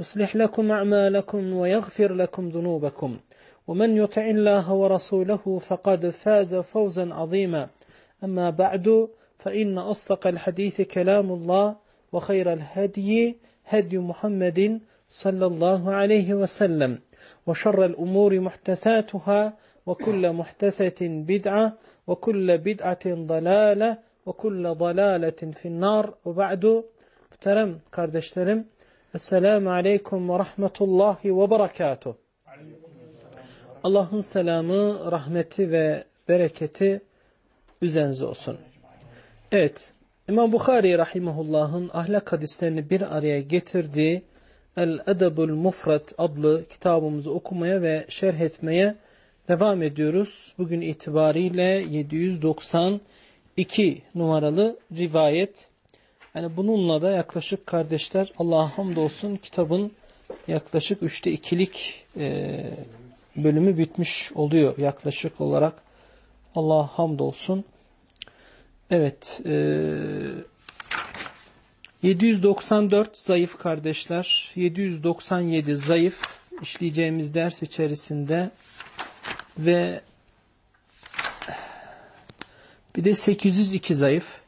يصلح لكم أعمالكم ويغفر لكم ذنوبكم. ومن يطع الله ورسوله فقد فاز فوزا عظيما. أما بعد فإن أصدق الحديث كلام الله وخير الهدي هدي محمد صلى الله عليه وسلم وشر الأمور محدثاتها وكل محدثة بدعة وكل بدعة ضلالة وكل ضلالة في النار. وبعد muhterem kardeşlerim Esselamu Aleyküm ve Rahmetullahi ve Berekatuh. Allah'ın selamı, rahmeti ve bereketi üzerinize olsun. Evet, İmam Bukhari Rahimahullah'ın ahlak hadislerini bir araya getirdiği El-Edebul Mufrat adlı kitabımızı okumaya ve şerh etmeye devam ediyoruz. Bugün itibariyle 792 numaralı rivayet yani bununla da yaklaşık kardeşler Allah'a hamdolsun kitabın yaklaşık üçte ikilik e, bölümü bitmiş oluyor yaklaşık olarak. Allah'a hamdolsun. Evet. E, 794 zayıf kardeşler. 797 zayıf işleyeceğimiz ders içerisinde ve bir de 802 zayıf.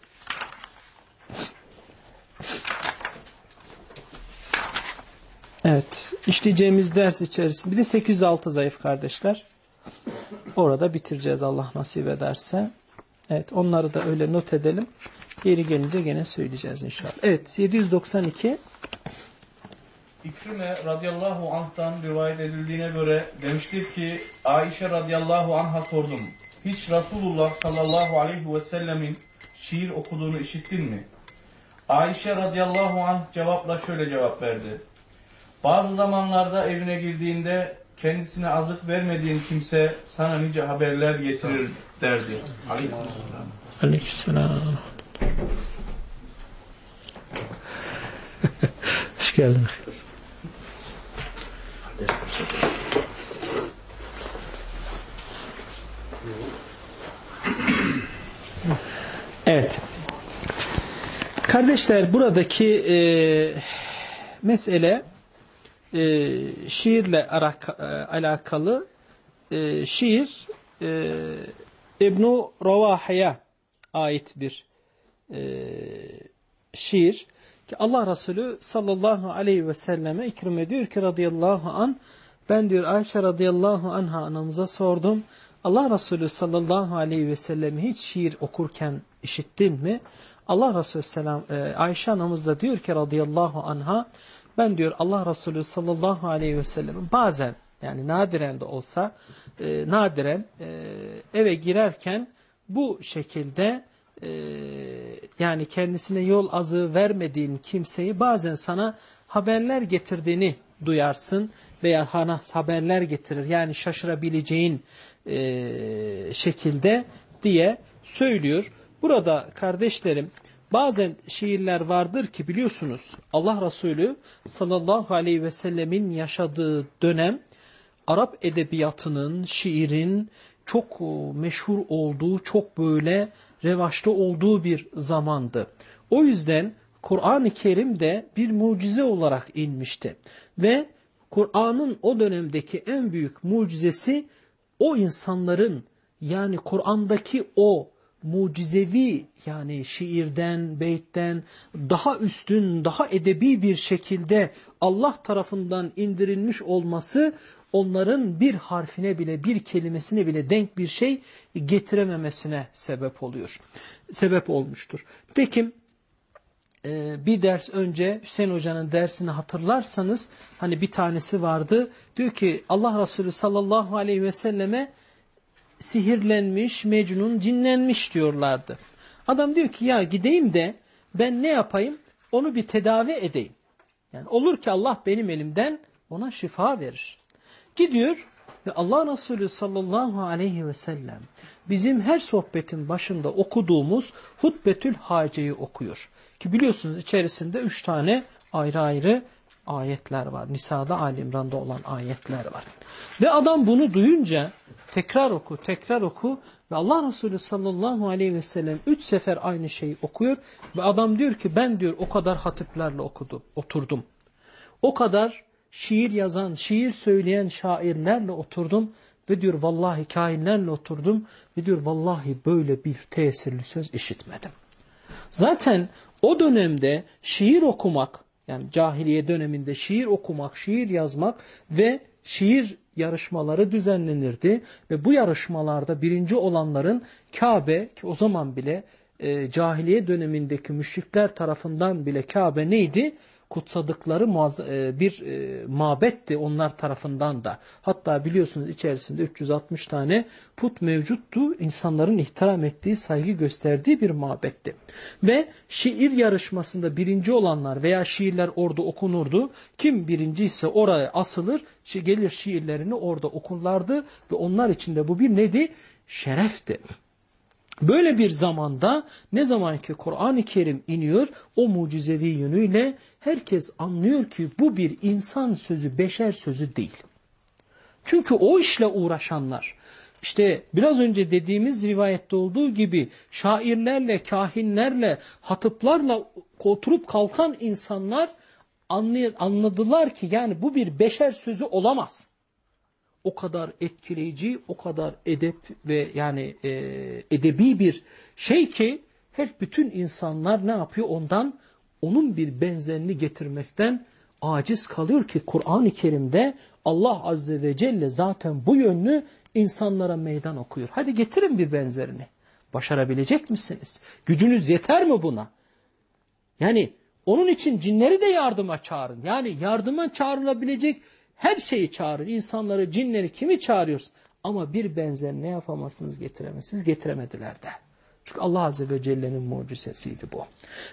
Evet, işleyeceğimiz ders içerisinde bir de 806 zayıf kardeşler. Orada bitireceğiz Allah nasip ederse. Evet, onları da öyle not edelim. Yeri gelince gene söyleyeceğiz inşallah. Evet, 792 İkrime radıyallahu anh'tan rivayet edildiğine göre demiştir ki Ayşe radıyallahu anh'a sordum. Hiç Resulullah sallallahu aleyhi ve sellemin şiir okuduğunu işittin mi? Ayşe radıyallahu anh cevapla şöyle cevap verdi. Bazı zamanlarda evine girdiğinde kendisine azık vermediğin kimse sana nice haberler getirir derdi. Aleykümselam. Aleykümselam. Hoş geldin. Evet. Kardeşler buradaki e, mesele e, şiirle alaka, e, alakalı e, şiir e, İbn-i Ravaha'ya ait bir e, şiir. Ki Allah Resulü sallallahu aleyhi ve selleme ikram ediyor ki radıyallahu an ben diyor Ayşe radıyallahu anha anamıza sordum. Allah Resulü sallallahu aleyhi ve sellemi hiç şiir okurken işittin mi? Allah Resulü selam e, Ayşe anamız da diyor ki radıyallahu anha ben diyor Allah Resulü sallallahu aleyhi ve sellem bazen yani nadiren de olsa e, nadiren e, eve girerken bu şekilde e, yani kendisine yol azığı vermediğin kimseyi bazen sana haberler getirdiğini duyarsın veya haberler getirir yani şaşırabileceğin e, şekilde diye söylüyor. Burada kardeşlerim Bazen şiirler vardır ki biliyorsunuz Allah Resulü sallallahu aleyhi ve sellemin yaşadığı dönem Arap edebiyatının, şiirin çok e, meşhur olduğu, çok böyle revaçta olduğu bir zamandı. O yüzden Kur'an-ı Kerim de bir mucize olarak inmişti. Ve Kur'an'ın o dönemdeki en büyük mucizesi o insanların yani Kur'an'daki o mucizevi yani şiirden, beytten daha üstün, daha edebi bir şekilde Allah tarafından indirilmiş olması onların bir harfine bile, bir kelimesine bile denk bir şey getirememesine sebep oluyor. Sebep olmuştur. Tekim e, bir ders önce Hüseyin Hoca'nın dersini hatırlarsanız hani bir tanesi vardı. Diyor ki Allah Resulü sallallahu aleyhi ve selleme sihirlenmiş, Mecnun cinlenmiş diyorlardı. Adam diyor ki ya gideyim de ben ne yapayım? Onu bir tedavi edeyim. Yani olur ki Allah benim elimden ona şifa verir. Gidiyor ve Allah Resulü sallallahu aleyhi ve sellem bizim her sohbetin başında okuduğumuz Hutbetül Hace'yi okuyor. Ki biliyorsunuz içerisinde üç tane ayrı ayrı ayetler var. Nisa'da Ali İmran'da olan ayetler var. Ve adam bunu duyunca tekrar oku, tekrar oku ve Allah Resulü sallallahu aleyhi ve sellem üç sefer aynı şeyi okuyor ve adam diyor ki ben diyor o kadar hatiplerle okudum, oturdum. O kadar şiir yazan, şiir söyleyen şairlerle oturdum ve diyor vallahi kainlerle oturdum ve diyor vallahi böyle bir tesirli söz işitmedim. Zaten o dönemde şiir okumak yani cahiliye döneminde şiir okumak, şiir yazmak ve şiir yarışmaları düzenlenirdi. Ve bu yarışmalarda birinci olanların Kabe ki o zaman bile e, cahiliye dönemindeki müşrikler tarafından bile Kabe neydi? Kutsadıkları e, bir e, mabetti onlar tarafından da. Hatta biliyorsunuz içerisinde 360 tane put mevcuttu. İnsanların ihtiram ettiği, saygı gösterdiği bir mabetti. Ve şiir yarışmasında birinci olanlar veya şiirler orada okunurdu. Kim birinci ise oraya asılır, gelir şiirlerini orada okurlardı ve onlar için de bu bir neydi? Şerefti. Böyle bir zamanda ne zaman ki Kur'an-ı Kerim iniyor o mucizevi yönüyle herkes anlıyor ki bu bir insan sözü, beşer sözü değil. Çünkü o işle uğraşanlar, işte biraz önce dediğimiz rivayette olduğu gibi şairlerle, kahinlerle, hatıplarla oturup kalkan insanlar anladılar ki yani bu bir beşer sözü olamaz o kadar etkileyici, o kadar edep ve yani e, edebi bir şey ki her bütün insanlar ne yapıyor ondan? Onun bir benzerini getirmekten aciz kalıyor ki Kur'an-ı Kerim'de Allah Azze ve Celle zaten bu yönlü insanlara meydan okuyor. Hadi getirin bir benzerini. Başarabilecek misiniz? Gücünüz yeter mi buna? Yani onun için cinleri de yardıma çağırın. Yani yardıma çağrılabilecek her şeyi çağırır. İnsanları, cinleri kimi çağırıyoruz? Ama bir benzer ne yapamazsınız getiremezsiniz. Getiremediler de. Çünkü Allah Azze ve Celle'nin mucizesiydi bu.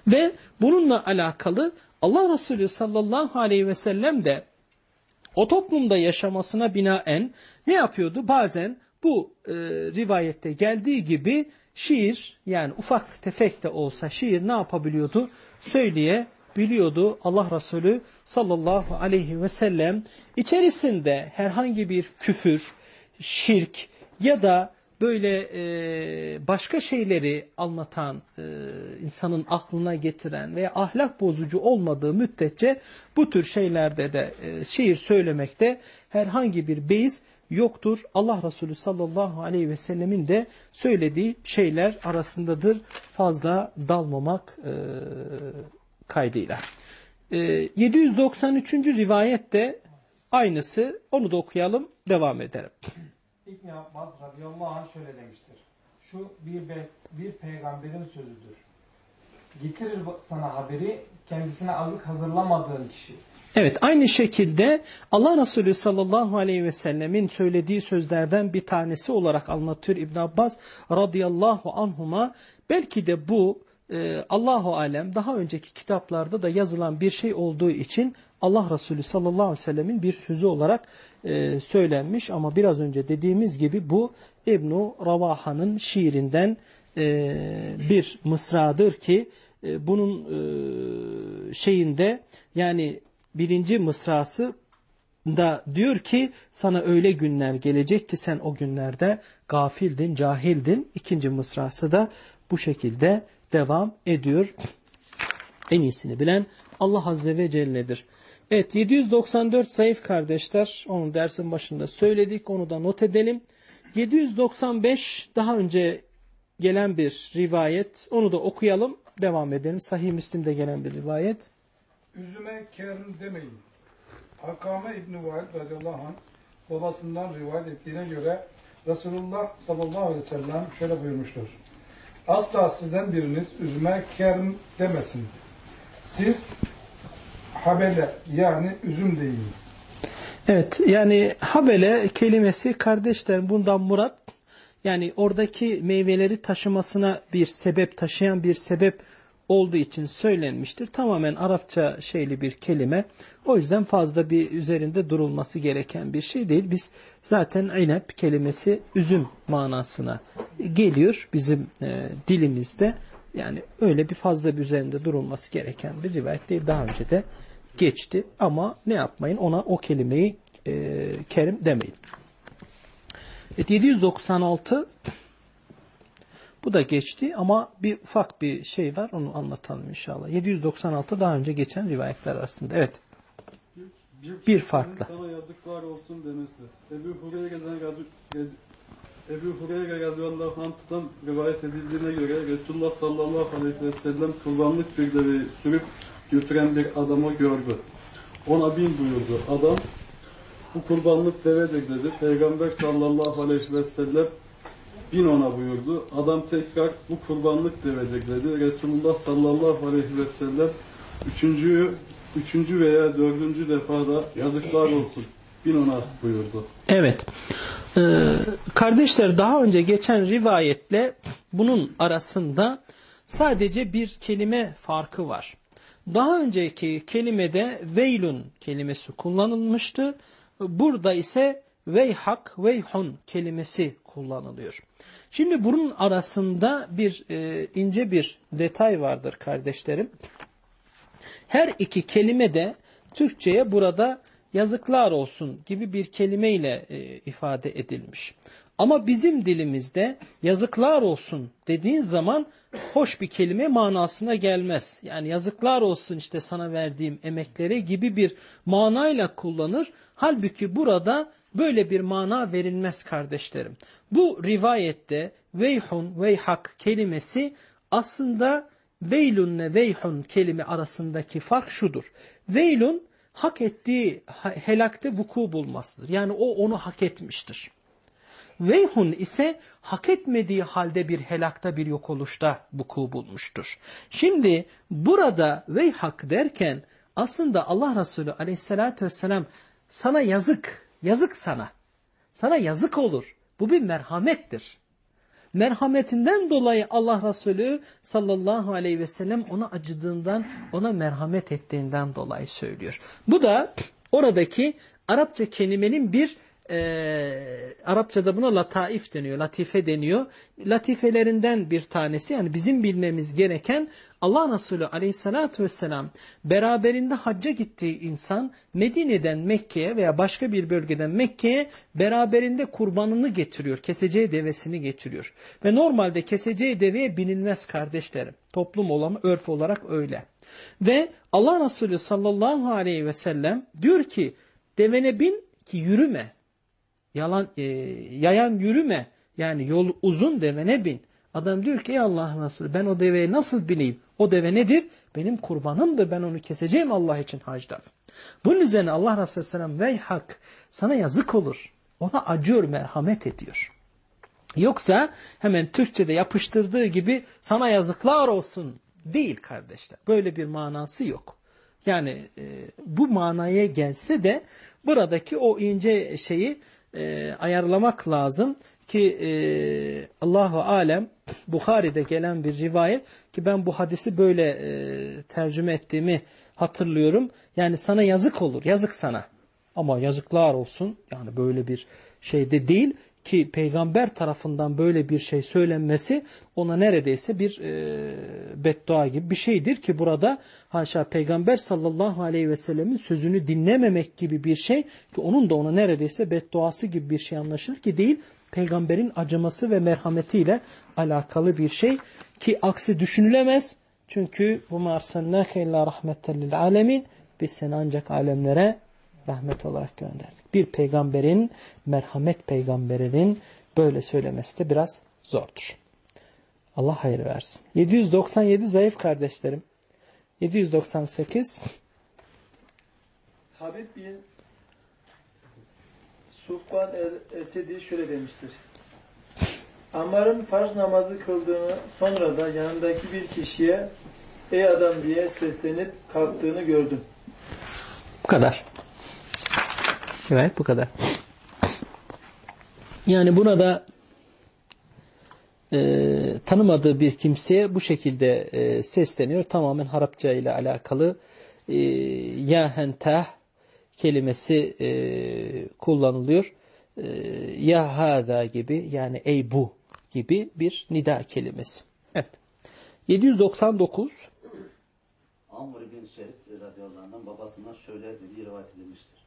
Ve bununla alakalı Allah Resulü sallallahu aleyhi ve sellem de o toplumda yaşamasına binaen ne yapıyordu? Bazen bu e, rivayette geldiği gibi şiir yani ufak tefek de olsa şiir ne yapabiliyordu? Söyleyebiliyordu Allah Resulü sallallahu aleyhi ve sellem içerisinde herhangi bir küfür, şirk ya da böyle e, başka şeyleri anlatan, e, insanın aklına getiren veya ahlak bozucu olmadığı müddetçe bu tür şeylerde de e, şiir söylemekte herhangi bir beis yoktur. Allah Resulü sallallahu aleyhi ve sellemin de söylediği şeyler arasındadır. Fazla dalmamak e, kaydıyla. E, 793. rivayette aynısı. Onu da okuyalım. Devam edelim. İbn Abbas radıyallahu anh şöyle demiştir. Şu bir, be, bir peygamberin sözüdür. Getirir sana haberi kendisine azık hazırlamadığın kişi. Evet aynı şekilde Allah Resulü sallallahu aleyhi ve sellemin söylediği sözlerden bir tanesi olarak anlatıyor İbn Abbas radıyallahu anhuma. Belki de bu e, Allahu alem daha önceki kitaplarda da yazılan bir şey olduğu için Allah Resulü sallallahu aleyhi ve sellemin bir sözü olarak e, söylenmiş ama biraz önce dediğimiz gibi bu İbn-i Ravaha'nın şiirinden e, bir mısradır ki e, bunun e, şeyinde yani birinci mısrası da diyor ki sana öyle günler gelecek ki sen o günlerde gafildin, cahildin. İkinci mısrası da bu şekilde devam ediyor. En iyisini bilen Allah Azze ve Celle'dir. Evet 794 zayıf kardeşler onu dersin başında söyledik onu da not edelim. 795 daha önce gelen bir rivayet. Onu da okuyalım. Devam edelim. Sahih Müslim'de gelen bir rivayet. Üzüme kerim demeyin. Hakame İbni Vaid radıyallahu anh babasından rivayet ettiğine göre Resulullah sallallahu aleyhi ve sellem şöyle buyurmuştur. Asla sizden biriniz üzüme kerim demesin. Siz habele yani üzüm deyiniz. Evet yani habele kelimesi kardeşler bundan murat yani oradaki meyveleri taşımasına bir sebep taşıyan bir sebep olduğu için söylenmiştir. Tamamen Arapça şeyli bir kelime. O yüzden fazla bir üzerinde durulması gereken bir şey değil. Biz zaten inep kelimesi üzüm manasına geliyor bizim e, dilimizde. Yani öyle bir fazla bir üzerinde durulması gereken bir rivayet değil. Daha önce de geçti ama ne yapmayın ona o kelimeyi e, kerim demeyin. Evet 796 bu da geçti ama bir ufak bir şey var onu anlatalım inşallah. 796 daha önce geçen rivayetler arasında. Evet. Bir farklı. Sana yazıklar olsun demesi. Ebu Hureyre'den Ebu Hureyre radıyallahu anh'tan rivayet edildiğine göre Resulullah sallallahu aleyhi ve sellem kurbanlık bir deveyi sürüp götüren bir adamı gördü. Ona bin buyurdu. Adam bu kurbanlık devedir dedi. Peygamber sallallahu aleyhi ve sellem bin ona buyurdu. Adam tekrar bu kurbanlık devedir dedi. Resulullah sallallahu aleyhi ve sellem üçüncü, üçüncü veya dördüncü defada yazıklar olsun. Bin ona buyurdu. Evet. Ee, kardeşler daha önce geçen rivayetle bunun arasında sadece bir kelime farkı var. Daha önceki kelimede veylun kelimesi kullanılmıştı. Burada ise veyhak, veyhun kelimesi kullanılıyor. Şimdi bunun arasında bir e, ince bir detay vardır kardeşlerim. Her iki kelime de Türkçe'ye burada yazıklar olsun gibi bir kelimeyle e, ifade edilmiş. Ama bizim dilimizde yazıklar olsun dediğin zaman hoş bir kelime manasına gelmez. Yani yazıklar olsun işte sana verdiğim emeklere gibi bir manayla kullanır. Halbuki burada böyle bir mana verilmez kardeşlerim. Bu rivayette veyhun, veyhak kelimesi aslında veylunle veyhun kelime arasındaki fark şudur. Veylun hak ettiği helakte vuku bulmasıdır. Yani o onu hak etmiştir. Veyhun ise hak etmediği halde bir helakta bir yok oluşta vuku bulmuştur. Şimdi burada veyhak derken aslında Allah Resulü aleyhissalatü vesselam sana yazık, yazık sana. Sana yazık olur. Bu bir merhamettir. Merhametinden dolayı Allah Resulü sallallahu aleyhi ve sellem ona acıdığından, ona merhamet ettiğinden dolayı söylüyor. Bu da oradaki Arapça kelimenin bir e, Arapçada buna lataif deniyor, latife deniyor. Latifelerinden bir tanesi yani bizim bilmemiz gereken Allah Resulü aleyhissalatü vesselam beraberinde hacca gittiği insan Medine'den Mekke'ye veya başka bir bölgeden Mekke'ye beraberinde kurbanını getiriyor. Keseceği devesini getiriyor. Ve normalde keseceği deveye binilmez kardeşlerim. Toplum olan örf olarak öyle. Ve Allah Resulü sallallahu aleyhi ve sellem diyor ki devene bin ki yürüme. Yalan, e, yayan yürüme. Yani yol uzun devene bin. Adam diyor ki ey Allah Resulü ben o deveye nasıl bineyim? O deve nedir? Benim kurbanımdır. Ben onu keseceğim Allah için hacda. Bunun üzerine Allah Resulü Sellem vey hak sana yazık olur. Ona acıyor, merhamet ediyor. Yoksa hemen Türkçe'de yapıştırdığı gibi sana yazıklar olsun değil kardeşler. Böyle bir manası yok. Yani e, bu manaya gelse de buradaki o ince şeyi e, ayarlamak lazım ki e, Allahu alem Bukhari'de gelen bir rivayet ki ben bu hadisi böyle e, tercüme ettiğimi hatırlıyorum. Yani sana yazık olur, yazık sana. Ama yazıklar olsun yani böyle bir şeyde değil ki peygamber tarafından böyle bir şey söylenmesi ona neredeyse bir e, beddua gibi bir şeydir ki burada haşa peygamber sallallahu aleyhi ve sellemin sözünü dinlememek gibi bir şey ki onun da ona neredeyse bedduası gibi bir şey anlaşılır ki değil peygamberin acıması ve merhametiyle alakalı bir şey ki aksi düşünülemez. Çünkü bu marsennâke illâ rahmeten alemin biz seni ancak alemlere rahmet olarak gönderdik. Bir peygamberin, merhamet peygamberinin böyle söylemesi de biraz zordur. Allah hayır versin. 797 zayıf kardeşlerim. 798 Habib bin Sufban el-Esedi şöyle demiştir. Ammar'ın farz namazı kıldığını sonra da yanındaki bir kişiye ey adam diye seslenip kalktığını gördüm. Bu kadar. Evet bu kadar. Yani burada e, tanımadığı bir kimseye bu şekilde e, sesleniyor. Tamamen Arapça ile alakalı e, ya kelimesi e, kullanılıyor. E, ya hada gibi yani ey bu gibi bir nida kelimesi. Evet. 799 Amr bin Şerit radıyallahu anh'dan babasından şöyle dediği rivayet edilmiştir.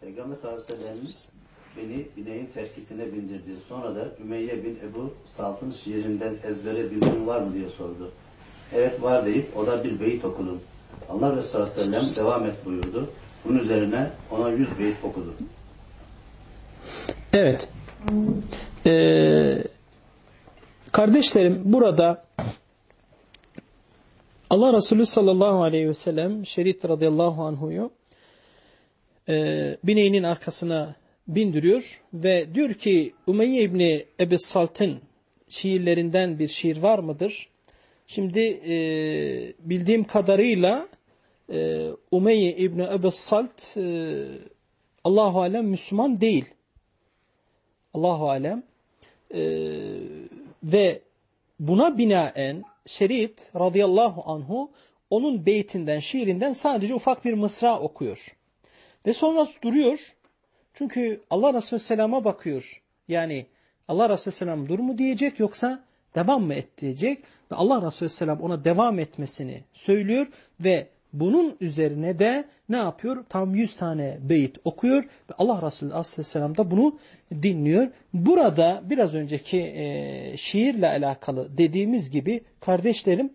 Peygamber sallallahu aleyhi ve sellem beni bineğin terkisine bindirdi. Sonra da Ümeyye bin Ebu Salt'ın şiirinden ezbere bildiğin var mı diye sordu. Evet var deyip o da bir beyit okudu. Allah Resulü sallallahu aleyhi ve sellem devam et buyurdu. Bunun üzerine ona yüz beyit okudu. Evet. Ee, kardeşlerim burada Allah Resulü sallallahu aleyhi ve sellem Şerit radıyallahu anhuyu e, bineğinin arkasına bindiriyor ve diyor ki Umeyye İbni Ebi Salt'ın şiirlerinden bir şiir var mıdır? Şimdi e, bildiğim kadarıyla e, Umeyye İbni Ebi Salt e, Allahu Alem Müslüman değil. Allahu Alem e, ve buna binaen Şerit radıyallahu anhu onun beytinden, şiirinden sadece ufak bir mısra okuyor. Ve sonra duruyor. Çünkü Allah Resulü Selam'a bakıyor. Yani Allah Resulü Selam dur mu diyecek yoksa devam mı et diyecek. Ve Allah Resulü Selam ona devam etmesini söylüyor ve bunun üzerine de ne yapıyor? Tam 100 tane beyit okuyor ve Allah Resulü Aleyhisselam da bunu dinliyor. Burada biraz önceki e, şiirle alakalı dediğimiz gibi kardeşlerim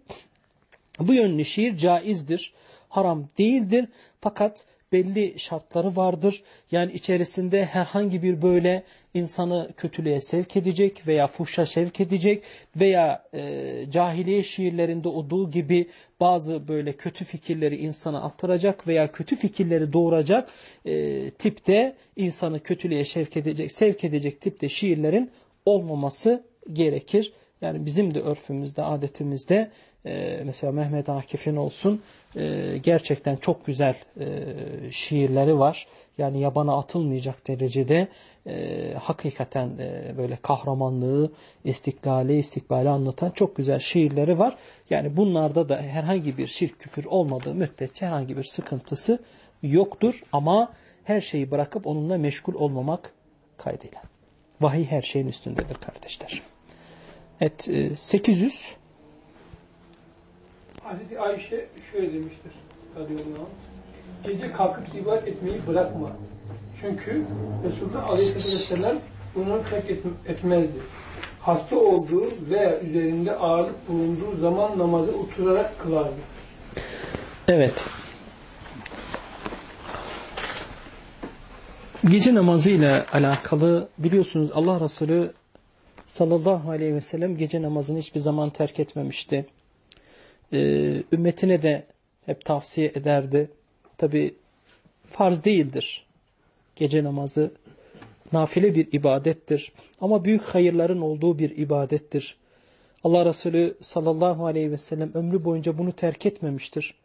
bu yönlü şiir caizdir, haram değildir. Fakat belli şartları vardır. Yani içerisinde herhangi bir böyle insanı kötülüğe sevk edecek veya fuhşa sevk edecek veya e, cahiliye şiirlerinde olduğu gibi bazı böyle kötü fikirleri insana aktaracak veya kötü fikirleri doğuracak e, tipte insanı kötülüğe sevk edecek, sevk edecek tipte şiirlerin olmaması gerekir. Yani bizim de örfümüzde, adetimizde e, mesela Mehmet Akif'in olsun e, gerçekten çok güzel e, şiirleri var. Yani yabana atılmayacak derecede e, hakikaten e, böyle kahramanlığı, istiklali, istikbali anlatan çok güzel şiirleri var. Yani bunlarda da herhangi bir şirk küfür olmadığı müddetçe herhangi bir sıkıntısı yoktur. Ama her şeyi bırakıp onunla meşgul olmamak kaydıyla. Vahiy her şeyin üstündedir kardeşler. Evet, 800 Hazreti Ayşe şöyle demiştir radıyallahu anh. Gece kalkıp ibadet etmeyi bırakma. Çünkü Resulullah aleyhisselatü vesselam bunu terk et, etmezdi. Hasta olduğu veya üzerinde ağırlık bulunduğu zaman namazı oturarak kılardı. Evet. Gece namazıyla alakalı biliyorsunuz Allah Resulü sallallahu aleyhi ve sellem gece namazını hiçbir zaman terk etmemişti. Ee, ümmetine de hep tavsiye ederdi. Tabi farz değildir. Gece namazı nafile bir ibadettir. Ama büyük hayırların olduğu bir ibadettir. Allah Resulü sallallahu aleyhi ve sellem ömrü boyunca bunu terk etmemiştir.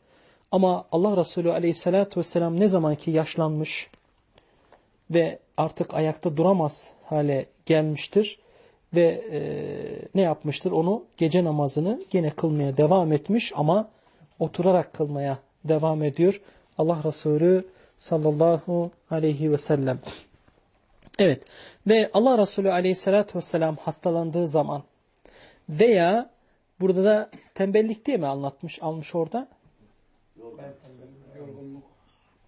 Ama Allah Resulü aleyhissalatü vesselam ne zaman ki yaşlanmış ve artık ayakta duramaz hale gelmiştir ve e, ne yapmıştır? Onu gece namazını gene kılmaya devam etmiş ama oturarak kılmaya devam ediyor. Allah Resulü sallallahu aleyhi ve sellem. Evet ve Allah Resulü aleyhissalatü vesselam hastalandığı zaman veya burada da tembellik diye mi anlatmış, almış orada?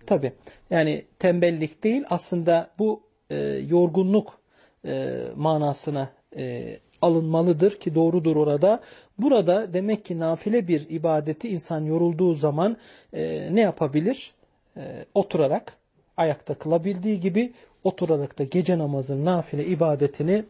Tabi yani tembellik değil aslında bu e, yorgunluk e, manasına e, alınmalıdır ki doğrudur orada. Burada demek ki nafile bir ibadeti insan yorulduğu zaman e, ne yapabilir? E, oturarak ayakta kılabildiği gibi oturarak da gece namazın nafile ibadetini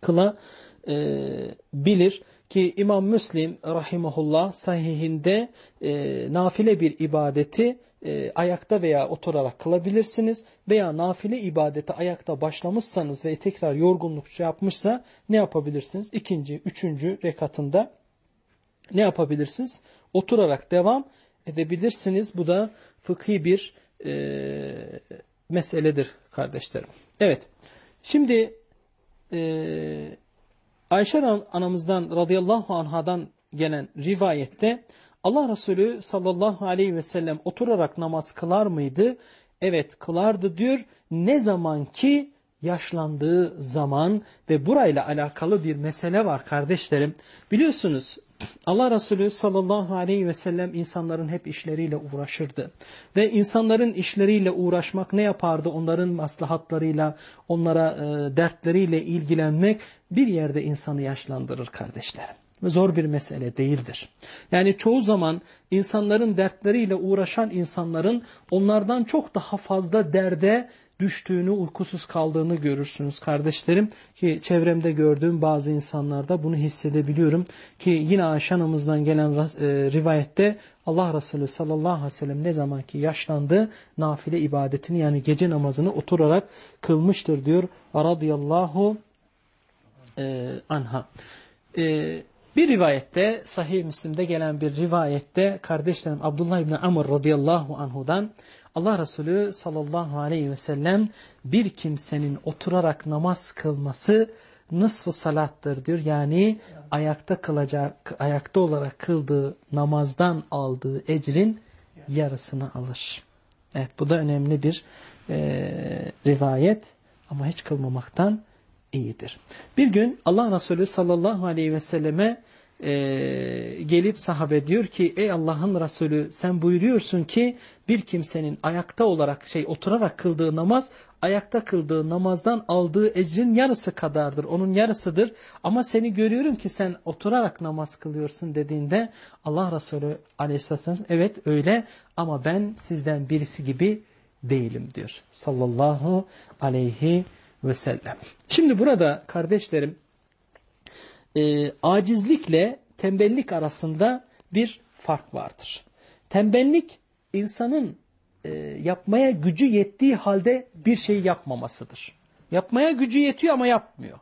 kılabilir. Ki İmam Müslim rahimahullah sahihinde e, nafile bir ibadeti e, ayakta veya oturarak kılabilirsiniz. Veya nafile ibadeti ayakta başlamışsanız ve tekrar yorgunluk şey yapmışsa ne yapabilirsiniz? İkinci, üçüncü rekatında ne yapabilirsiniz? Oturarak devam edebilirsiniz. Bu da fıkhi bir e, meseledir kardeşlerim. Evet. Şimdi e, Ayşe anamızdan radıyallahu anhadan gelen rivayette Allah Resulü sallallahu aleyhi ve sellem oturarak namaz kılar mıydı? Evet kılardı diyor. Ne zaman ki yaşlandığı zaman ve burayla alakalı bir mesele var kardeşlerim. Biliyorsunuz Allah Resulü sallallahu aleyhi ve sellem insanların hep işleriyle uğraşırdı. Ve insanların işleriyle uğraşmak ne yapardı? Onların maslahatlarıyla, onlara e, dertleriyle ilgilenmek bir yerde insanı yaşlandırır kardeşlerim. Zor bir mesele değildir. Yani çoğu zaman insanların dertleriyle uğraşan insanların onlardan çok daha fazla derde düştüğünü, uykusuz kaldığını görürsünüz kardeşlerim. Ki çevremde gördüğüm bazı insanlarda bunu hissedebiliyorum. Ki yine Ayşe anamızdan gelen e, rivayette Allah Resulü sallallahu aleyhi ve sellem ne zaman ki yaşlandı nafile ibadetini yani gece namazını oturarak kılmıştır diyor. Radıyallahu e, anha. E, bir rivayette sahih Müslim'de gelen bir rivayette kardeşlerim Abdullah İbni Amr radıyallahu anhudan Allah Resulü sallallahu aleyhi ve sellem bir kimsenin oturarak namaz kılması nısfı salattır diyor. Yani ayakta kılacak, ayakta olarak kıldığı namazdan aldığı ecrin yarısını alır. Evet bu da önemli bir e, rivayet ama hiç kılmamaktan iyidir. Bir gün Allah Resulü sallallahu aleyhi ve selleme e, gelip sahabe diyor ki ey Allah'ın Resulü sen buyuruyorsun ki bir kimsenin ayakta olarak şey oturarak kıldığı namaz ayakta kıldığı namazdan aldığı ecrin yarısı kadardır. Onun yarısıdır. Ama seni görüyorum ki sen oturarak namaz kılıyorsun dediğinde Allah Resulü aleyhisselam evet öyle ama ben sizden birisi gibi değilim diyor. Sallallahu aleyhi ve sellem. Şimdi burada kardeşlerim e, acizlikle tembellik arasında bir fark vardır. Tembellik insanın e, yapmaya gücü yettiği halde bir şey yapmamasıdır. Yapmaya gücü yetiyor ama yapmıyor.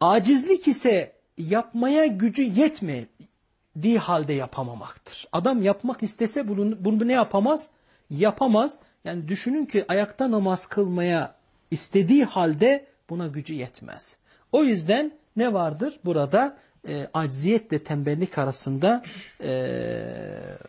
Acizlik ise yapmaya gücü yetmediği halde yapamamaktır. Adam yapmak istese bunu, bunu ne yapamaz? Yapamaz. Yani düşünün ki ayakta namaz kılmaya istediği halde buna gücü yetmez. O yüzden ne vardır? Burada e, acziyetle tembellik arasında e,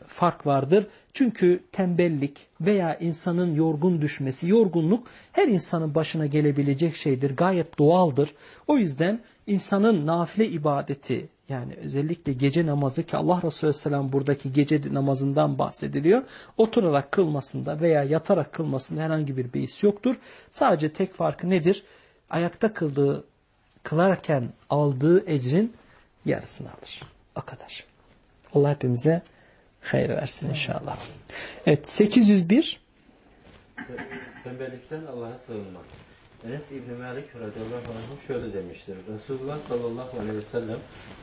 fark vardır. Çünkü tembellik veya insanın yorgun düşmesi, yorgunluk her insanın başına gelebilecek şeydir. Gayet doğaldır. O yüzden insanın nafile ibadeti yani özellikle gece namazı ki Allah Resulü Aleyhisselam buradaki gece namazından bahsediliyor. Oturarak kılmasında veya yatarak kılmasında herhangi bir beis yoktur. Sadece tek farkı nedir? Ayakta kıldığı kılarken aldığı ecrin yarısını alır. O kadar. Allah hepimize hayır versin inşallah. Evet 801 Tembellikten Allah'a sığınmak. Enes İbni Malik radıyallahu anh şöyle demiştir. Resulullah sallallahu aleyhi ve sellem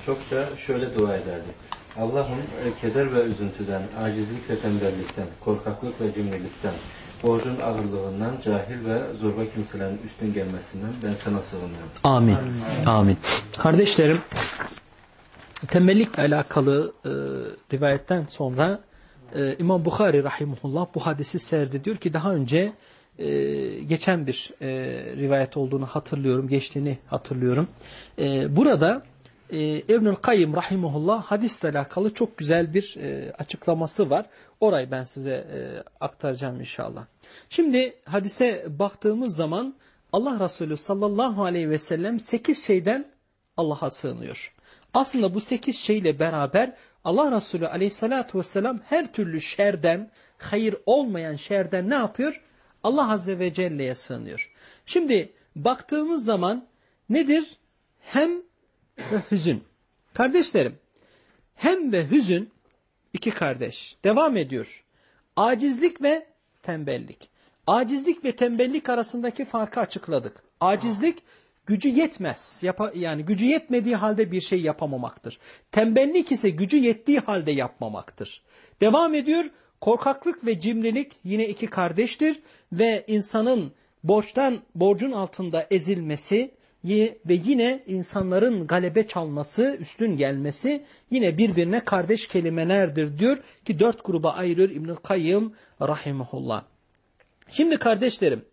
çokça şöyle dua ederdi. Allah'ım keder ve üzüntüden, acizlik ve tembellikten, korkaklık ve cimrilikten, borcun ağırlığından, cahil ve zorba kimselerin üstün gelmesinden ben sana sığınıyorum. Amin. Amin. Kardeşlerim, tembellikle alakalı e, rivayetten sonra e, İmam Bukhari rahimullah bu hadisi serdi. Diyor ki daha önce e, geçen bir e, rivayet olduğunu hatırlıyorum, geçtiğini hatırlıyorum. E, burada e, İbnül Kayyım rahimullah hadisle alakalı çok güzel bir e, açıklaması var. Orayı ben size e, aktaracağım inşallah. Şimdi hadise baktığımız zaman Allah Resulü sallallahu aleyhi ve sellem sekiz şeyden Allah'a sığınıyor. Aslında bu sekiz şeyle beraber Allah Resulü aleyhissalatu vesselam her türlü şerden, hayır olmayan şerden ne yapıyor? Allah Azze ve Celle'ye sığınıyor. Şimdi baktığımız zaman nedir? Hem ve hüzün. Kardeşlerim, hem ve hüzün iki kardeş. Devam ediyor. Acizlik ve tembellik. Acizlik ve tembellik arasındaki farkı açıkladık. Acizlik gücü yetmez. Yapa, yani gücü yetmediği halde bir şey yapamamaktır. Tembellik ise gücü yettiği halde yapmamaktır. Devam ediyor. Korkaklık ve cimrilik yine iki kardeştir ve insanın borçtan borcun altında ezilmesi ve yine insanların galebe çalması, üstün gelmesi yine birbirine kardeş kelimelerdir diyor ki dört gruba ayırıyor İbnül Kayyım rahimahullah. Şimdi kardeşlerim,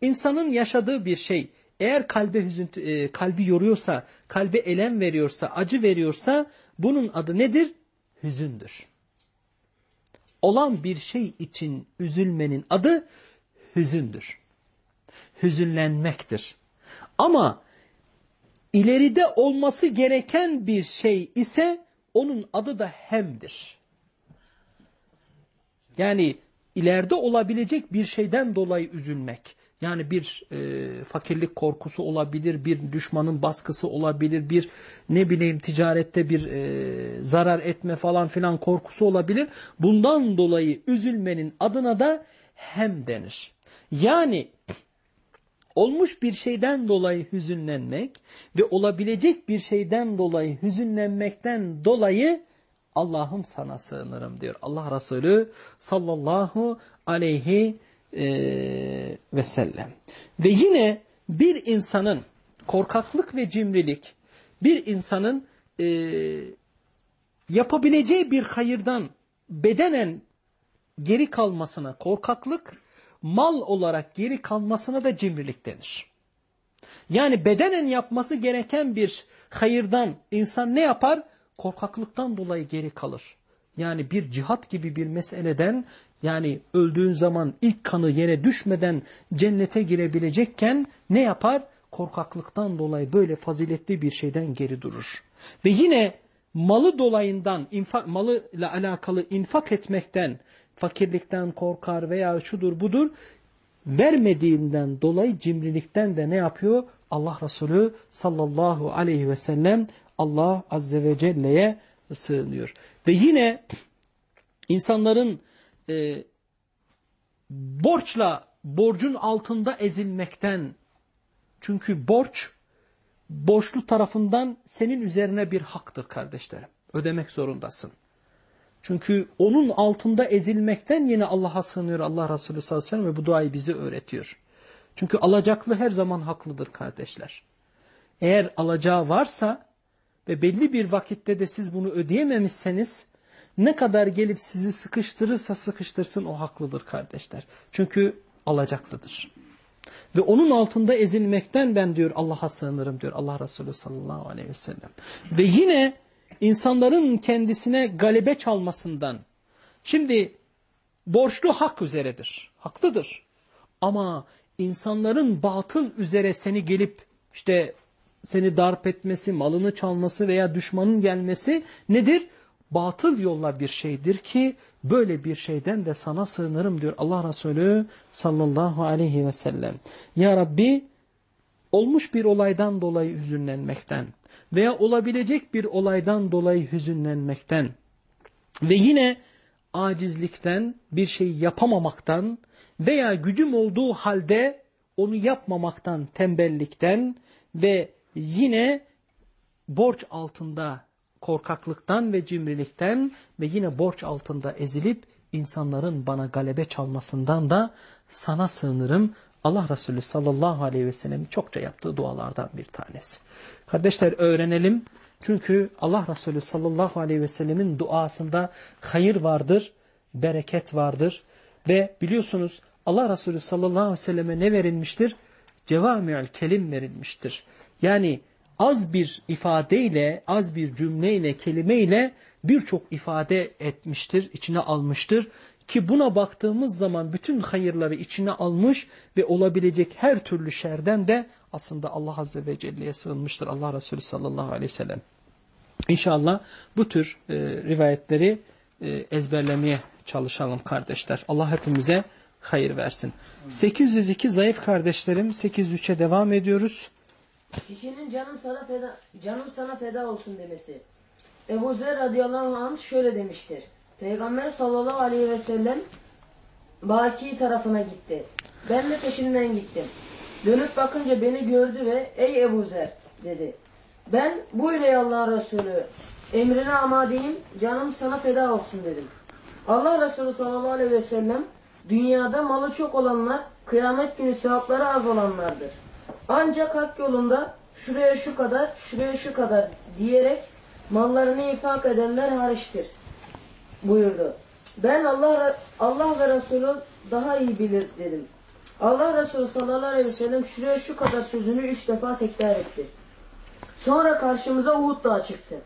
insanın yaşadığı bir şey eğer kalbe hüzüntü, e, kalbi yoruyorsa, kalbe elem veriyorsa, acı veriyorsa bunun adı nedir? Hüzündür. Olan bir şey için üzülmenin adı hüzündür. Hüzünlenmektir. Ama ileride olması gereken bir şey ise onun adı da hemdir. Yani ileride olabilecek bir şeyden dolayı üzülmek. Yani bir e, fakirlik korkusu olabilir, bir düşmanın baskısı olabilir, bir ne bileyim ticarette bir e, zarar etme falan filan korkusu olabilir. Bundan dolayı üzülmenin adına da hem denir. Yani olmuş bir şeyden dolayı hüzünlenmek ve olabilecek bir şeyden dolayı hüzünlenmekten dolayı Allah'ım sana sığınırım diyor. Allah Resulü sallallahu aleyhi e, ve sellem. Ve yine bir insanın korkaklık ve cimrilik bir insanın e, yapabileceği bir hayırdan bedenen geri kalmasına korkaklık mal olarak geri kalmasına da cimrilik denir. Yani bedenen yapması gereken bir hayırdan insan ne yapar? Korkaklıktan dolayı geri kalır. Yani bir cihat gibi bir meseleden yani öldüğün zaman ilk kanı yere düşmeden cennete girebilecekken ne yapar? Korkaklıktan dolayı böyle faziletli bir şeyden geri durur. Ve yine malı dolayından, infak, malı ile alakalı infak etmekten, fakirlikten korkar veya şudur budur, vermediğinden dolayı cimrilikten de ne yapıyor? Allah Resulü sallallahu aleyhi ve sellem Allah azze ve celle'ye sığınıyor. Ve yine insanların e, borçla, borcun altında ezilmekten, çünkü borç, borçlu tarafından senin üzerine bir haktır kardeşlerim. Ödemek zorundasın. Çünkü onun altında ezilmekten yine Allah'a sığınıyor Allah Resulü sallallahu aleyhi ve sellem ve bu duayı bize öğretiyor. Çünkü alacaklı her zaman haklıdır kardeşler. Eğer alacağı varsa ve belli bir vakitte de siz bunu ödeyememişseniz ne kadar gelip sizi sıkıştırırsa sıkıştırsın o haklıdır kardeşler. Çünkü alacaklıdır. Ve onun altında ezilmekten ben diyor Allah'a sığınırım diyor Allah Resulü sallallahu aleyhi ve sellem. Ve yine insanların kendisine galebe çalmasından. Şimdi borçlu hak üzeredir. Haklıdır. Ama insanların batıl üzere seni gelip işte seni darp etmesi, malını çalması veya düşmanın gelmesi nedir? Batıl yolla bir şeydir ki böyle bir şeyden de sana sığınırım diyor Allah Resulü sallallahu aleyhi ve sellem. Ya Rabbi olmuş bir olaydan dolayı hüzünlenmekten veya olabilecek bir olaydan dolayı hüzünlenmekten ve yine acizlikten bir şey yapamamaktan veya gücüm olduğu halde onu yapmamaktan, tembellikten ve yine borç altında korkaklıktan ve cimrilikten ve yine borç altında ezilip insanların bana galebe çalmasından da sana sığınırım. Allah Resulü sallallahu aleyhi ve sellem çokça yaptığı dualardan bir tanesi. Kardeşler öğrenelim. Çünkü Allah Resulü sallallahu aleyhi ve sellemin duasında hayır vardır, bereket vardır. Ve biliyorsunuz Allah Resulü sallallahu aleyhi ve selleme ne verilmiştir? Cevami'ül kelim verilmiştir. Yani az bir ifadeyle, az bir cümleyle, kelimeyle birçok ifade etmiştir, içine almıştır. Ki buna baktığımız zaman bütün hayırları içine almış ve olabilecek her türlü şerden de aslında Allah Azze ve Celle'ye sığınmıştır Allah Resulü sallallahu aleyhi ve sellem. İnşallah bu tür e, rivayetleri e, ezberlemeye çalışalım kardeşler. Allah hepimize hayır versin. 802 zayıf kardeşlerim 803'e devam ediyoruz. Kişinin canım sana feda, canım sana feda olsun demesi. Ebu Zer radıyallahu anh şöyle demiştir. Peygamber sallallahu aleyhi ve sellem Baki tarafına gitti. Ben de peşinden gittim. Dönüp bakınca beni gördü ve ey Ebu Zer dedi. Ben buyur ey Allah Resulü emrine amadeyim canım sana feda olsun dedim. Allah Resulü sallallahu aleyhi ve sellem dünyada malı çok olanlar kıyamet günü sevapları az olanlardır. Ancak hak yolunda şuraya şu kadar, şuraya şu kadar diyerek mallarını infak edenler hariçtir buyurdu. Ben Allah Allah ve Resulü daha iyi bilir dedim. Allah Resulü sallallahu aleyhi ve sellem şuraya şu kadar sözünü üç defa tekrar etti. Sonra karşımıza Uhud dağı çıktı.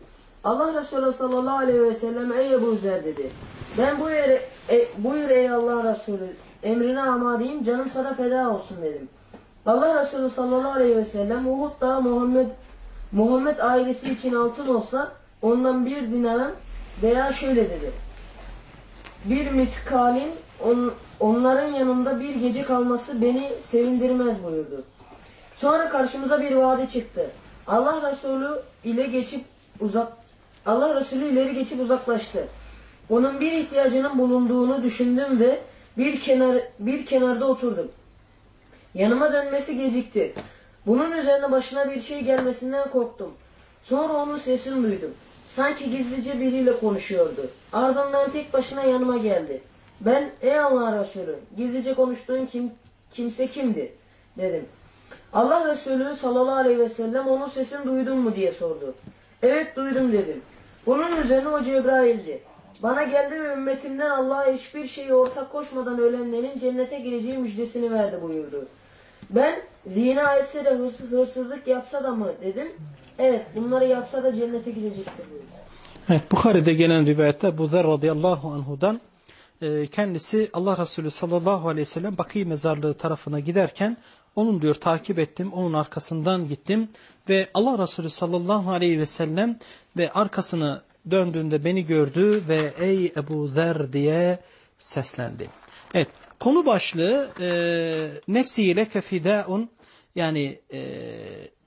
Allah Resulü sallallahu aleyhi ve sellem ey Ebu Zer dedi. Ben bu yere, e, buyur ey Allah Resulü emrine amadeyim canım sana feda olsun dedim. Allah Resulü sallallahu aleyhi ve sellem Uhud dağı Muhammed Muhammed ailesi için altın olsa ondan bir dinarın veya şöyle dedi. Bir miskalin on, onların yanında bir gece kalması beni sevindirmez buyurdu. Sonra karşımıza bir vadi çıktı. Allah Resulü ile geçip uzak Allah Resulü ileri geçip uzaklaştı. Onun bir ihtiyacının bulunduğunu düşündüm ve bir kenar bir kenarda oturdum. Yanıma dönmesi gecikti. Bunun üzerine başına bir şey gelmesinden korktum. Sonra onun sesini duydum. Sanki gizlice biriyle konuşuyordu. Ardından tek başına yanıma geldi. Ben ey Allah Resulü gizlice konuştuğun kim, kimse kimdi dedim. Allah Resulü sallallahu aleyhi ve sellem onun sesini duydun mu diye sordu. Evet duydum dedim. Bunun üzerine o Cebrail'di. Bana geldi ve ümmetimden Allah'a hiçbir şeyi ortak koşmadan ölenlerin cennete gireceği müjdesini verdi buyurdu. Ben zina etse de hırs hırsızlık yapsa da mı dedim. Evet bunları yapsa da cennete girecektir buyurdu. Evet Bukhari'de gelen rivayette Ebu Zer radıyallahu anhudan kendisi Allah Resulü sallallahu aleyhi ve sellem Bakı mezarlığı tarafına giderken onun diyor takip ettim, onun arkasından gittim ve Allah Resulü sallallahu aleyhi ve sellem ve arkasını döndüğünde beni gördü ve ey Ebu Zer diye seslendi. Evet konu başlığı e, nefsiyle kefidaun yani e,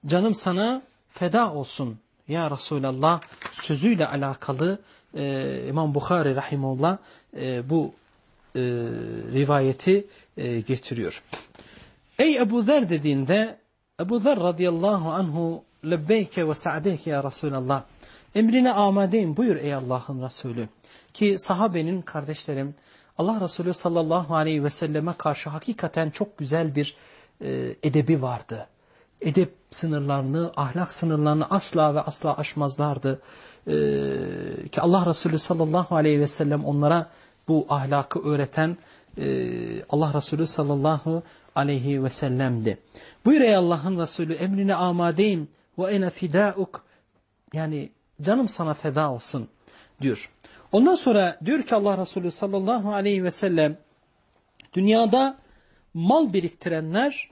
canım sana feda olsun ya Resulallah sözüyle alakalı e, İmam Bukhari Rahimullah e, bu e, rivayeti e, getiriyor. Ey Ebu Zer dediğinde Ebu Zer radıyallahu anhu lebbeyke ve sa'deyke ya Resulallah emrine amadeyim buyur ey Allah'ın Resulü. Ki sahabenin kardeşlerim Allah Resulü sallallahu aleyhi ve selleme karşı hakikaten çok güzel bir e, edebi vardı. Edep sınırlarını, ahlak sınırlarını asla ve asla aşmazlardı. E, ki Allah Resulü sallallahu aleyhi ve sellem onlara bu ahlakı öğreten e, Allah Resulü sallallahu aleyhi ve sellem'di. Buyur ey Allah'ın Resulü emrine amadeyim ve ene fidauk yani canım sana feda olsun diyor. Ondan sonra diyor ki Allah Resulü sallallahu aleyhi ve sellem dünyada mal biriktirenler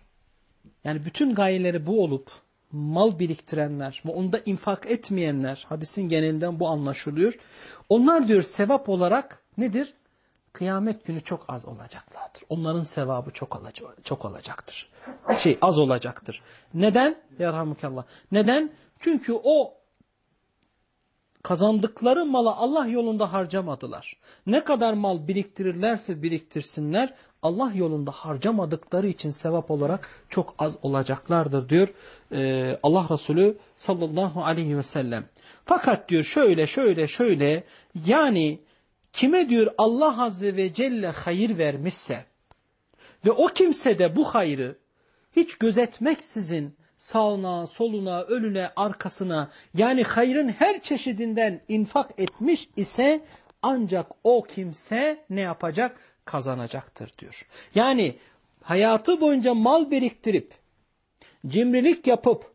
yani bütün gayeleri bu olup mal biriktirenler ve onda infak etmeyenler hadisin genelinden bu anlaşılıyor. Onlar diyor sevap olarak nedir? Kıyamet günü çok az olacaklardır. Onların sevabı çok, olacak, çok olacaktır. Şey az olacaktır. Neden? Yarhamukallah. Neden? Çünkü o kazandıkları malı Allah yolunda harcamadılar. Ne kadar mal biriktirirlerse biriktirsinler Allah yolunda harcamadıkları için sevap olarak çok az olacaklardır diyor Allah Resulü sallallahu aleyhi ve sellem. Fakat diyor şöyle şöyle şöyle yani kime diyor Allah azze ve celle hayır vermişse ve o kimse de bu hayrı hiç gözetmeksizin sağına, soluna, önüne, arkasına yani hayrın her çeşidinden infak etmiş ise ancak o kimse ne yapacak? Kazanacaktır diyor. Yani hayatı boyunca mal biriktirip, cimrilik yapıp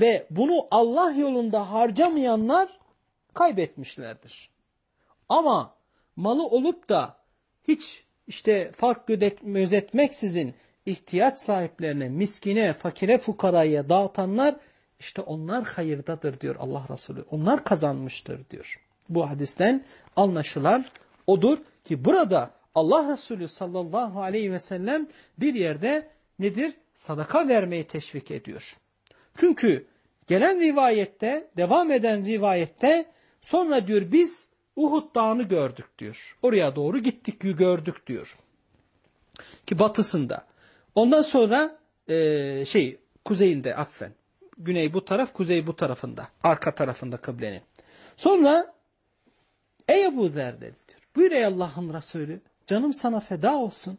ve bunu Allah yolunda harcamayanlar kaybetmişlerdir. Ama malı olup da hiç işte fark gözetmeksizin ihtiyaç sahiplerine, miskine, fakire, fukaraya dağıtanlar işte onlar hayırdadır diyor Allah Resulü. Onlar kazanmıştır diyor. Bu hadisten anlaşılan odur ki burada Allah Resulü sallallahu aleyhi ve sellem bir yerde nedir? Sadaka vermeyi teşvik ediyor. Çünkü gelen rivayette, devam eden rivayette sonra diyor biz Uhud dağını gördük diyor. Oraya doğru gittik gördük diyor. Ki batısında. Ondan sonra e, şey kuzeyinde affen. Güney bu taraf, kuzey bu tarafında. Arka tarafında kıblenin. Sonra ey Ebu Zer dedi diyor. Buyur ey Allah'ın Resulü. Canım sana feda olsun.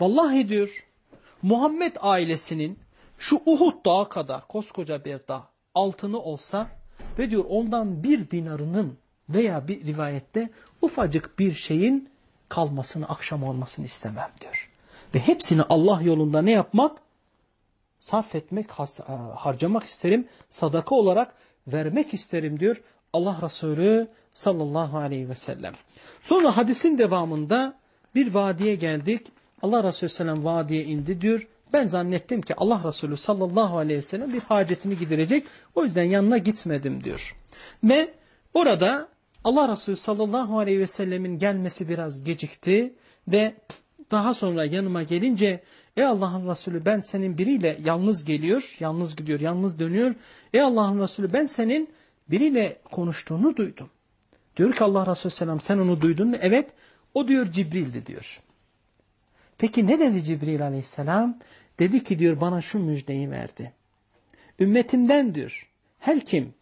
Vallahi diyor Muhammed ailesinin şu Uhud dağı kadar koskoca bir dağ altını olsa ve diyor ondan bir dinarının veya bir rivayette ufacık bir şeyin kalmasını, akşam olmasını istemem diyor. Ve hepsini Allah yolunda ne yapmak? Sarf etmek, e, harcamak isterim, sadaka olarak vermek isterim diyor Allah Resulü sallallahu aleyhi ve sellem. Sonra hadisin devamında bir vadiye geldik. Allah Resulü sellem vadiye indi diyor. Ben zannettim ki Allah Resulü sallallahu aleyhi ve sellem bir hacetini giderecek. O yüzden yanına gitmedim diyor. Ve orada Allah Resulü sallallahu aleyhi ve sellemin gelmesi biraz gecikti. Ve daha sonra yanıma gelince Ey Allah'ın Resulü ben senin biriyle yalnız geliyor, yalnız gidiyor, yalnız dönüyor. Ey Allah'ın Resulü ben senin biriyle konuştuğunu duydum. Diyor ki Allah Resulü Selam sen onu duydun mu? Evet. O diyor Cibril'di diyor. Peki ne dedi Cibril Aleyhisselam? Dedi ki diyor bana şu müjdeyi verdi. Ümmetimden diyor her kim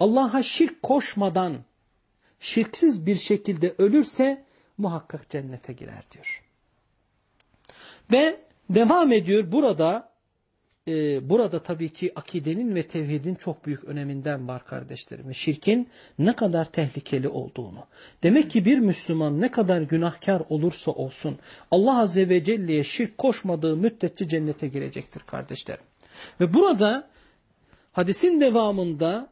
Allah'a şirk koşmadan şirksiz bir şekilde ölürse muhakkak cennete girer diyor. Ve devam ediyor burada e, burada tabii ki akidenin ve tevhidin çok büyük öneminden var kardeşlerim. Şirkin ne kadar tehlikeli olduğunu. Demek ki bir Müslüman ne kadar günahkar olursa olsun Allah Azze ve Celle'ye şirk koşmadığı müddetçe cennete girecektir kardeşlerim. Ve burada hadisin devamında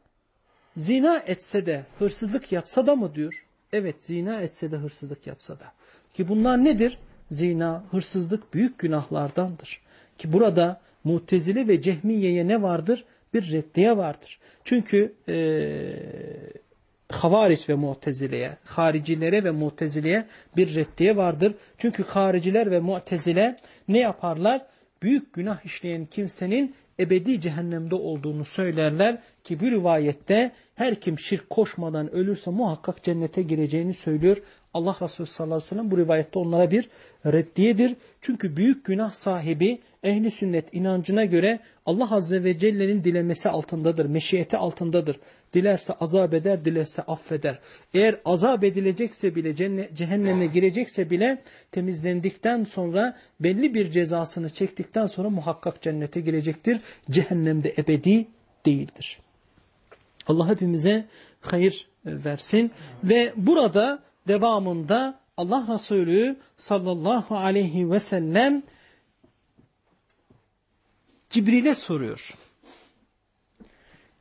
zina etse de hırsızlık yapsa da mı diyor? Evet zina etse de hırsızlık yapsa da. Ki bunlar nedir? Zina, hırsızlık büyük günahlardandır. Ki burada Mutezile ve Cehmiye'ye ne vardır? Bir reddiye vardır. Çünkü e, Havariç ve Mu'tezile'ye, haricilere ve Mu'tezile'ye bir reddiye vardır. Çünkü hariciler ve Mu'tezile ne yaparlar? Büyük günah işleyen kimsenin ebedi cehennemde olduğunu söylerler ki bir rivayette her kim şirk koşmadan ölürse muhakkak cennete gireceğini söylüyor. Allah Resulü sallallahu aleyhi ve sellem bu rivayette onlara bir reddiyedir. Çünkü büyük günah sahibi ehli sünnet inancına göre Allah Azze ve Celle'nin dilemesi altındadır, meşiyeti altındadır. Dilerse azap eder, dilerse affeder. Eğer azap edilecekse bile, cehenneme girecekse bile temizlendikten sonra belli bir cezasını çektikten sonra muhakkak cennete girecektir. Cehennemde ebedi değildir. Allah hepimize hayır versin. Ve burada devamında Allah Resulü sallallahu aleyhi ve sellem Cibril'e soruyor.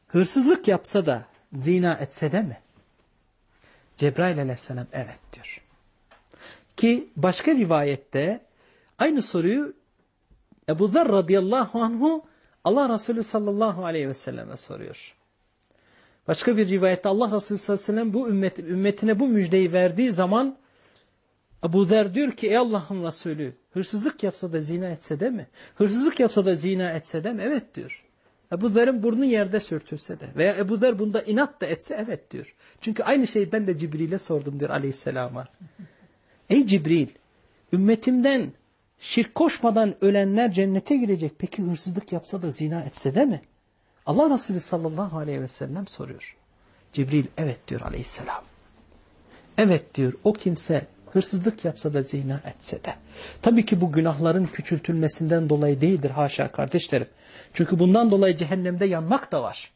Hırsızlık yapsa da zina etse de mi? Cebrail aleyhisselam evet diyor. Ki başka rivayette aynı soruyu Ebu Zer radıyallahu anhu Allah Resulü sallallahu aleyhi ve selleme soruyor. Başka bir rivayette Allah Resulü sallallahu aleyhi ve sellem bu ümmet, ümmetine bu müjdeyi verdiği zaman Ebu Zer diyor ki ey Allah'ın Resulü hırsızlık yapsa da zina etse de mi? Hırsızlık yapsa da zina etse de mi? Evet diyor. Ebu Zer'in burnu yerde sürtülse de veya Ebu Zer bunda inat da etse evet diyor. Çünkü aynı şeyi ben de Cibril'e sordum diyor aleyhisselama. Ey Cibril ümmetimden şirk koşmadan ölenler cennete girecek. Peki hırsızlık yapsa da zina etse de mi? Allah Resulü sallallahu aleyhi ve sellem soruyor. Cibril evet diyor aleyhisselam. Evet diyor o kimse hırsızlık yapsa da zina etse de. Tabii ki bu günahların küçültülmesinden dolayı değildir haşa kardeşlerim. Çünkü bundan dolayı cehennemde yanmak da var.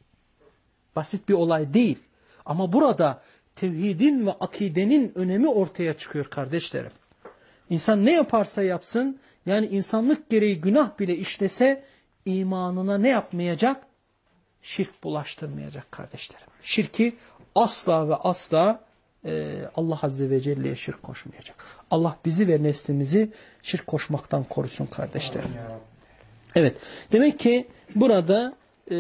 Basit bir olay değil. Ama burada tevhidin ve akidenin önemi ortaya çıkıyor kardeşlerim. İnsan ne yaparsa yapsın yani insanlık gereği günah bile işlese imanına ne yapmayacak? Şirk bulaştırmayacak kardeşlerim. Şirki asla ve asla e, Allah Azze ve Celle'ye şirk koşmayacak. Allah bizi ve neslimizi şirk koşmaktan korusun kardeşlerim. Evet. Demek ki burada e,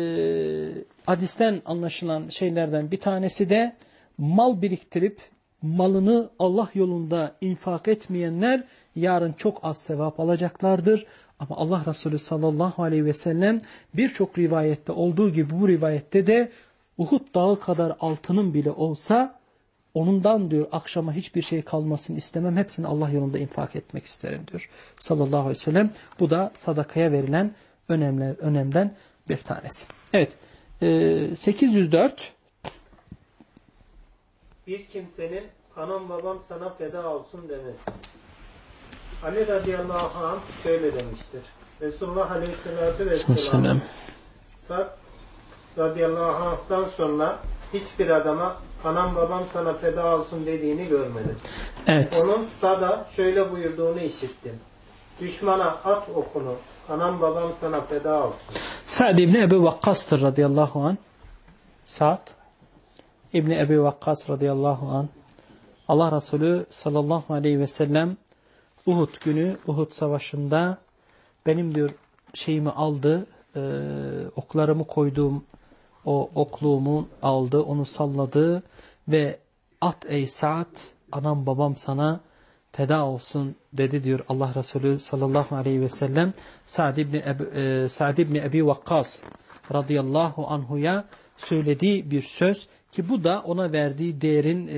hadisten anlaşılan şeylerden bir tanesi de mal biriktirip malını Allah yolunda infak etmeyenler yarın çok az sevap alacaklardır. Ama Allah Resulü sallallahu aleyhi ve sellem birçok rivayette olduğu gibi bu rivayette de Uhud dağı kadar altının bile olsa onundan diyor akşama hiçbir şey kalmasını istemem. Hepsini Allah yolunda infak etmek isterim diyor. Sallallahu aleyhi ve sellem. Bu da sadakaya verilen önemler, önemden bir tanesi. Evet. E, 804 Bir kimsenin anam babam sana feda olsun demesi. Ali radıyallahu anh şöyle demiştir. Resulullah aleyhissalatü vesselam Selam. Sad radıyallahu anh'tan sonra hiçbir adama anam babam sana feda olsun dediğini görmedim. Evet. Onun Sad'a şöyle buyurduğunu işittim. Düşmana at okunu, anam babam sana feda olsun. Sa'd İbni Ebi Vakkas'tır radıyallahu an. Sa'd İbni Ebi Vakkas radıyallahu an. Allah Resulü sallallahu aleyhi ve sellem Uhud günü Uhud savaşında benim diyor şeyimi aldı, e, oklarımı koyduğum o okluğumu aldı, onu salladı ve at ey Sa'd, anam babam sana feda olsun dedi diyor Allah Resulü sallallahu aleyhi ve sellem. Sa'd ibn Ebi, e, Sa'd ibn Ebi Vakkas radıyallahu anhuya söylediği bir söz ki bu da ona verdiği değerin e,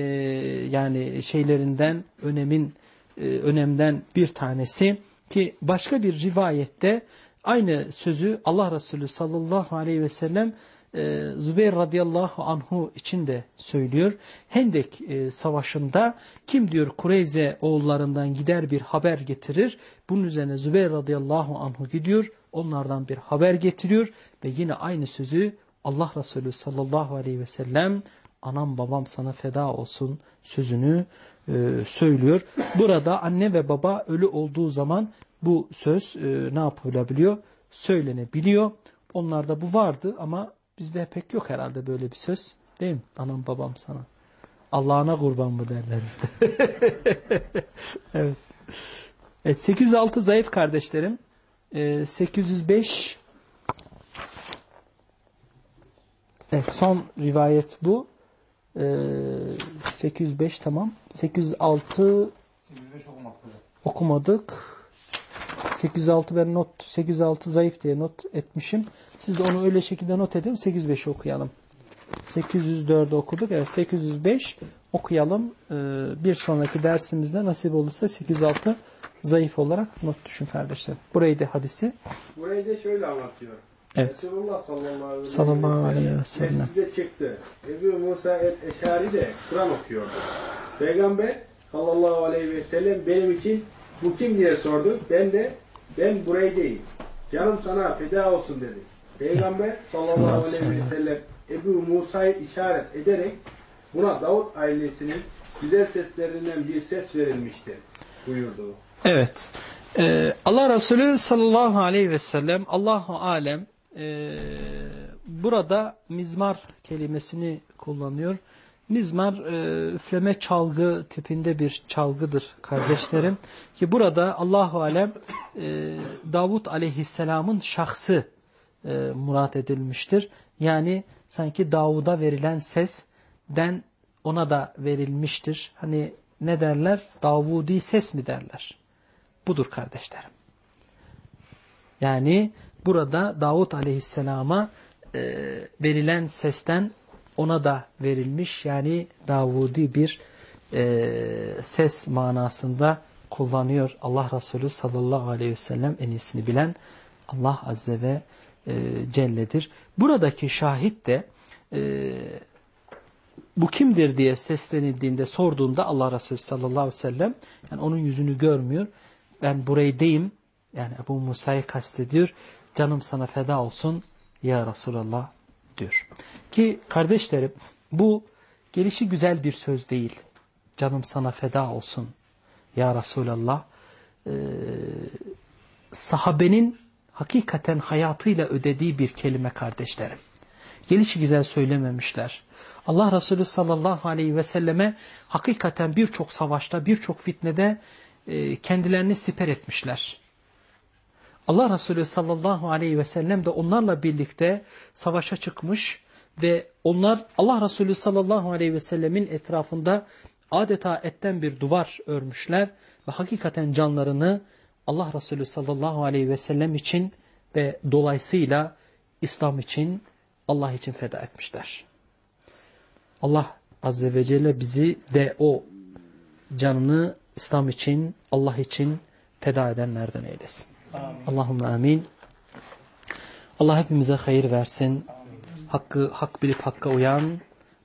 yani şeylerinden önemin önemden bir tanesi ki başka bir rivayette aynı sözü Allah Resulü sallallahu aleyhi ve sellem e, Zübeyir radıyallahu anhu için de söylüyor. Hendek e, savaşında kim diyor Kureyze oğullarından gider bir haber getirir. Bunun üzerine Zübeyir radıyallahu anhu gidiyor. Onlardan bir haber getiriyor ve yine aynı sözü Allah Resulü sallallahu aleyhi ve sellem anam babam sana feda olsun sözünü e, söylüyor. Burada anne ve baba ölü olduğu zaman bu söz e, ne yapılabiliyor? Söylenebiliyor. Onlarda bu vardı ama bizde pek yok herhalde böyle bir söz. Değil mi? Anam babam sana. Allah'ına kurban mı derler bizde. evet. Evet 806 zayıf kardeşlerim. E, 805 Evet son rivayet bu. Ee, 805 tamam. 806 okumadık. 806 ben not 806 zayıf diye not etmişim. Siz de onu öyle şekilde not edin. 805 okuyalım. 804 okuduk. Evet 805 okuyalım. Ee, bir sonraki dersimizde nasip olursa 806 zayıf olarak not düşün kardeşler. Burayı da hadisi. Burayı da şöyle anlatıyor. Evet. Resulullah sallallahu aleyhi ve sellem. Mescide çıktı. Ebu Musa el-Eşari de Kur'an okuyordu. Peygamber sallallahu aleyhi ve sellem benim için bu kim diye sordu. Ben de ben burayı değil. Canım sana feda olsun dedi. Peygamber sallallahu aleyhi ve sellem Ebu Musa'yı işaret ederek buna Davut ailesinin güzel seslerinden bir ses verilmiştir buyurdu. Evet. Ee, Allah Resulü sallallahu aleyhi ve sellem Allahu alem e, burada mizmar kelimesini kullanıyor. Mizmar e, üfleme çalgı tipinde bir çalgıdır kardeşlerim. Ki burada Allahu alem e, Davut aleyhisselamın şahsı e, murat edilmiştir. Yani sanki Davud'a verilen sesden ona da verilmiştir. Hani ne derler? Davudi ses mi derler? Budur kardeşlerim. Yani burada Davut aleyhisselama e, verilen sesten ona da verilmiş. Yani Davudi bir e, ses manasında kullanıyor Allah Resulü sallallahu aleyhi ve sellem en iyisini bilen Allah azze ve e, celledir. Buradaki şahit de e, bu kimdir diye seslenildiğinde sorduğunda Allah Resulü sallallahu aleyhi ve sellem yani onun yüzünü görmüyor. Ben burayı deyim yani Ebu Musa'yı kastediyor. Canım sana feda olsun ya Resulallah diyor. Ki kardeşlerim bu gelişi güzel bir söz değil. Canım sana feda olsun ya Resulallah. Ee, sahabenin hakikaten hayatıyla ödediği bir kelime kardeşlerim. Gelişi güzel söylememişler. Allah Resulü sallallahu aleyhi ve selleme hakikaten birçok savaşta, birçok fitnede e, kendilerini siper etmişler. Allah Resulü sallallahu aleyhi ve sellem de onlarla birlikte savaşa çıkmış ve onlar Allah Resulü sallallahu aleyhi ve sellemin etrafında adeta etten bir duvar örmüşler ve hakikaten canlarını Allah Resulü sallallahu aleyhi ve sellem için ve dolayısıyla İslam için Allah için feda etmişler. Allah Azze ve Celle bizi de o canını İslam için, Allah için feda edenlerden eylesin. Allahümme amin. Allah hepimize hayır versin. Hakkı hak bilip hakka uyan,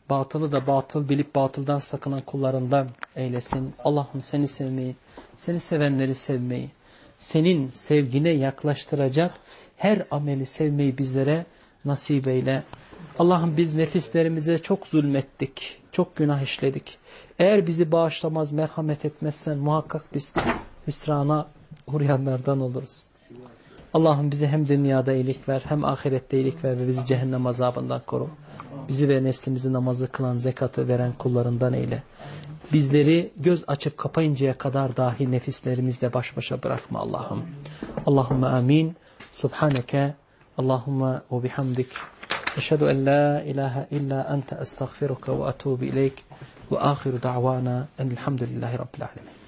batılı da batıl bilip batıldan sakınan kullarından eylesin. Allah'ım seni sevmeyi, seni sevenleri sevmeyi, senin sevgine yaklaştıracak her ameli sevmeyi bizlere nasip eyle. Allah'ım biz nefislerimize çok zulmettik, çok günah işledik. Eğer bizi bağışlamaz, merhamet etmezsen muhakkak biz hüsrana uğrayanlardan oluruz. Allah'ım bize hem dünyada iyilik ver, hem ahirette iyilik ver ve bizi cehennem azabından koru. Bizi ve neslimizi namazı kılan, zekatı veren kullarından eyle. Bizleri göz açıp kapayıncaya kadar dahi nefislerimizle baş başa bırakma Allah'ım. Allahümme amin. Subhaneke Allahümme ve bihamdik. Eşhedü en la ilahe illa ente estağfiruka ve etubu ileyk. Ve ahiru da'vana enilhamdülillahi rabbil alemin.